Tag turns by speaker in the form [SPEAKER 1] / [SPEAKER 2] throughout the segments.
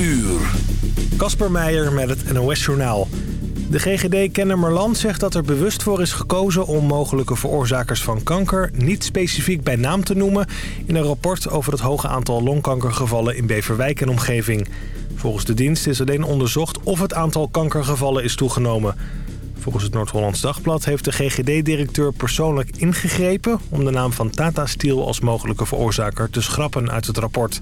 [SPEAKER 1] uur. Kasper Meijer met het NOS-journaal. De GGD Kennemerland zegt dat er bewust voor is gekozen om mogelijke veroorzakers van kanker niet specifiek bij naam te noemen in een rapport over het hoge aantal longkankergevallen in Beverwijk en omgeving. Volgens de dienst is alleen onderzocht of het aantal kankergevallen is toegenomen. Volgens het Noord-Hollands Dagblad heeft de GGD-directeur persoonlijk ingegrepen... om de naam van Tata Steel als mogelijke veroorzaker te schrappen uit het rapport.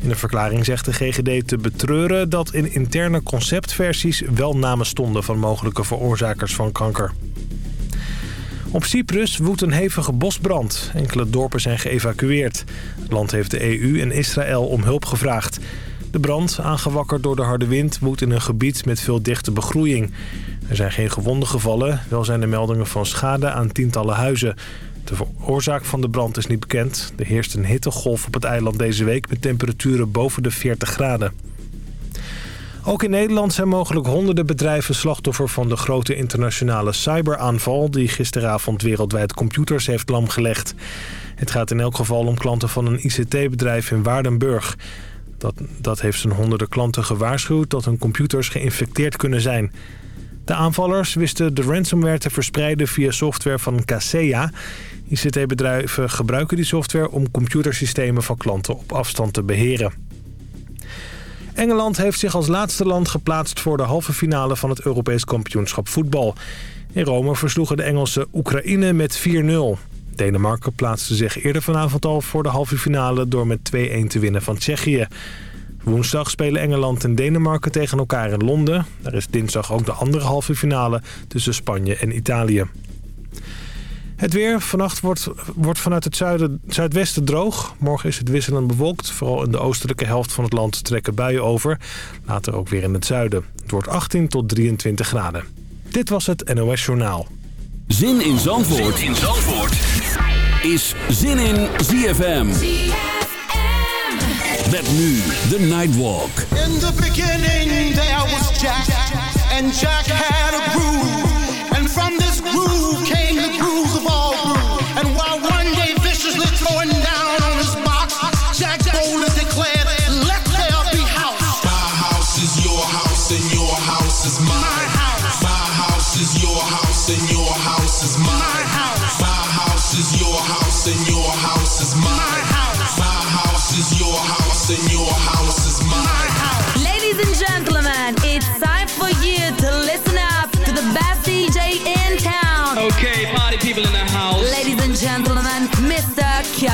[SPEAKER 1] In de verklaring zegt de GGD te betreuren dat in interne conceptversies wel namen stonden van mogelijke veroorzakers van kanker. Op Cyprus woedt een hevige bosbrand. Enkele dorpen zijn geëvacueerd. Het land heeft de EU en Israël om hulp gevraagd. De brand, aangewakkerd door de harde wind, woedt in een gebied met veel dichte begroeiing. Er zijn geen gewonden gevallen, wel zijn er meldingen van schade aan tientallen huizen. De oorzaak van de brand is niet bekend. Er heerst een hittegolf op het eiland deze week met temperaturen boven de 40 graden. Ook in Nederland zijn mogelijk honderden bedrijven slachtoffer van de grote internationale cyberaanval... die gisteravond wereldwijd computers heeft lamgelegd. Het gaat in elk geval om klanten van een ICT-bedrijf in Waardenburg. Dat, dat heeft zijn honderden klanten gewaarschuwd dat hun computers geïnfecteerd kunnen zijn... De aanvallers wisten de ransomware te verspreiden via software van Kaseya. ICT-bedrijven gebruiken die software om computersystemen van klanten op afstand te beheren. Engeland heeft zich als laatste land geplaatst voor de halve finale van het Europees kampioenschap voetbal. In Rome versloegen de Engelsen Oekraïne met 4-0. Denemarken plaatste zich eerder vanavond al voor de halve finale door met 2-1 te winnen van Tsjechië. Woensdag spelen Engeland en Denemarken tegen elkaar in Londen. Daar is dinsdag ook de andere halve finale tussen Spanje en Italië. Het weer. Vannacht wordt, wordt vanuit het zuiden, zuidwesten droog. Morgen is het wisselend bewolkt. Vooral in de oostelijke helft van het land trekken buien over. Later ook weer in het zuiden. Het wordt 18 tot 23 graden. Dit was het NOS Journaal.
[SPEAKER 2] Zin in Zandvoort, zin in Zandvoort. is Zin in ZFM. Met nu The Nightwalk.
[SPEAKER 3] In the beginning there was Jack. And Jack had a groove. And from this groove came the
[SPEAKER 4] going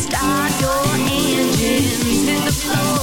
[SPEAKER 4] Start your engines, hit the floor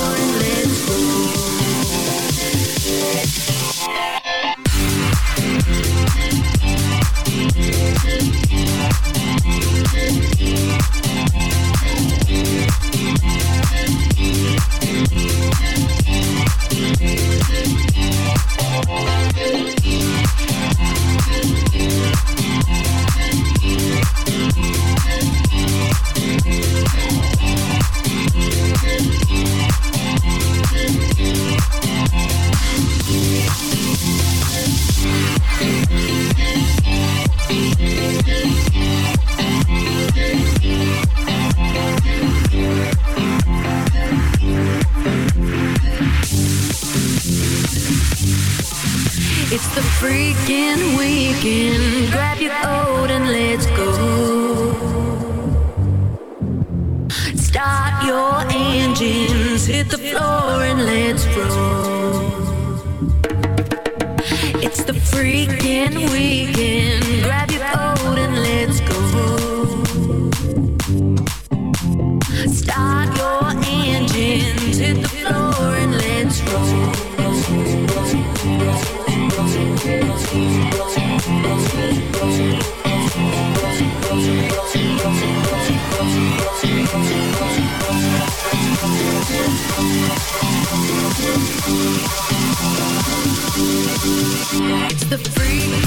[SPEAKER 4] freaking weekend. Grab your coat and let's go. Start your engines, hit the floor and let's roll. It's the freaking weekend. Grab It's the freaking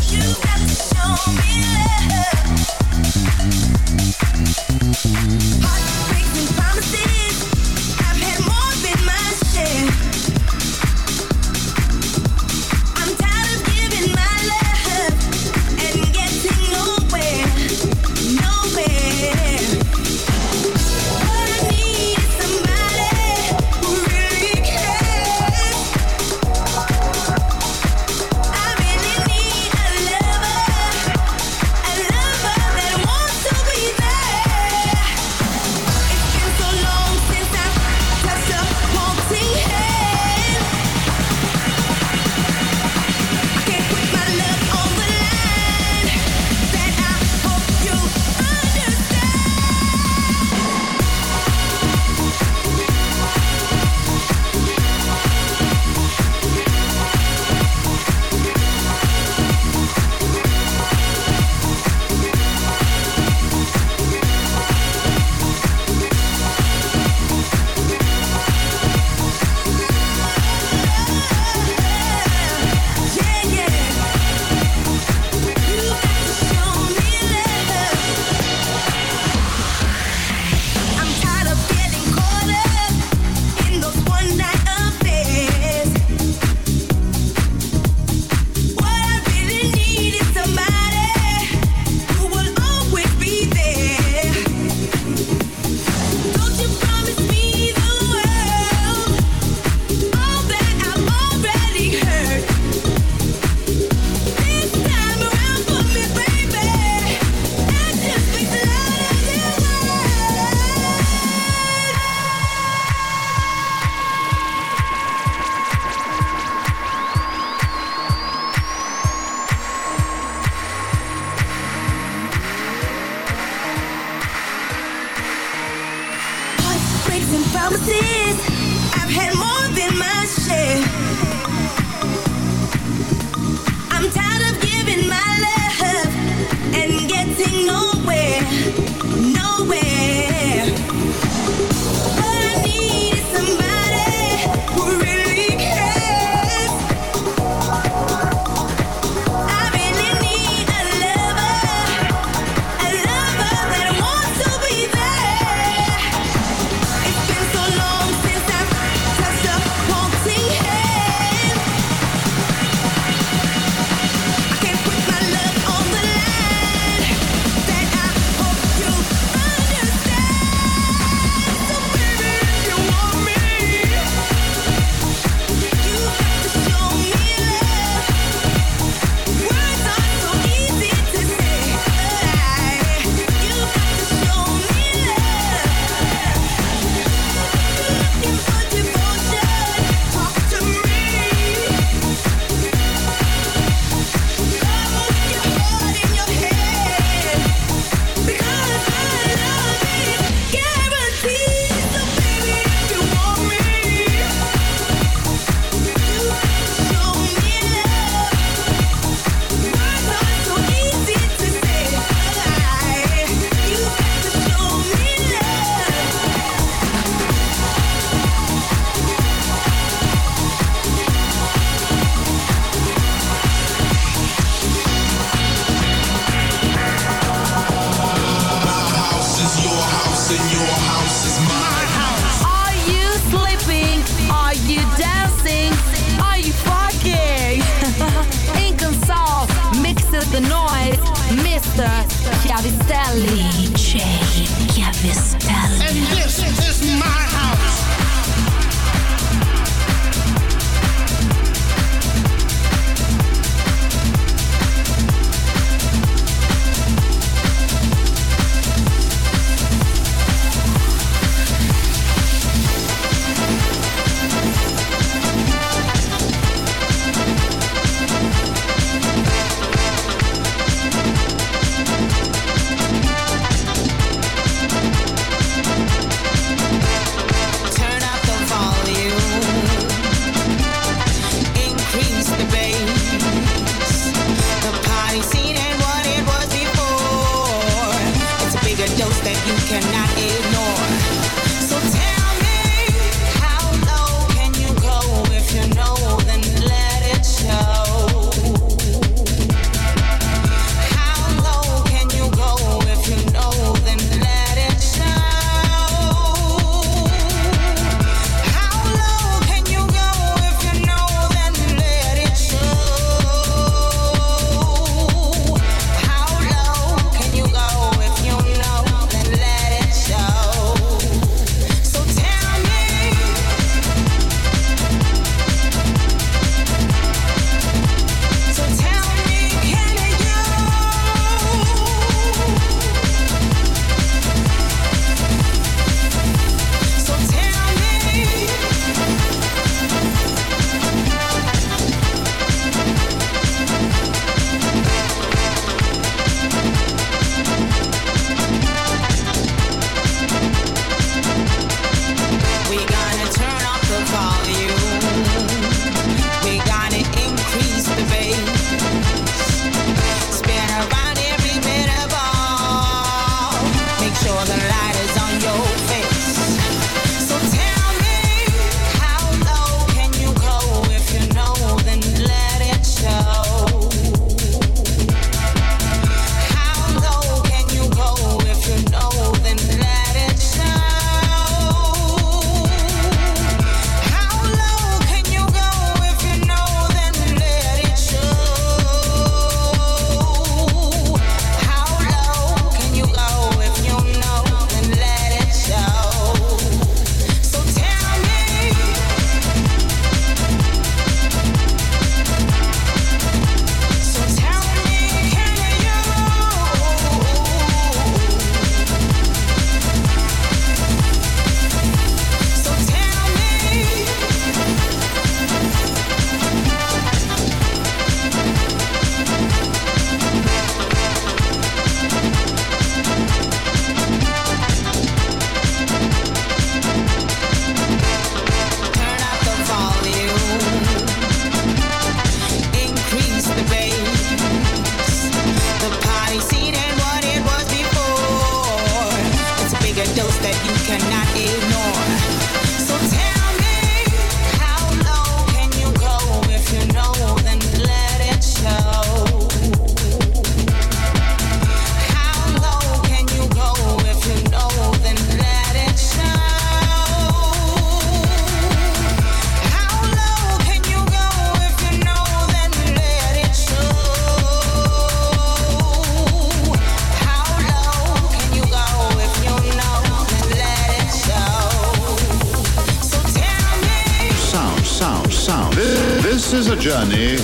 [SPEAKER 5] Radio Show.
[SPEAKER 6] Heartbreaks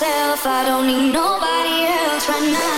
[SPEAKER 7] Myself. I don't need nobody else right now.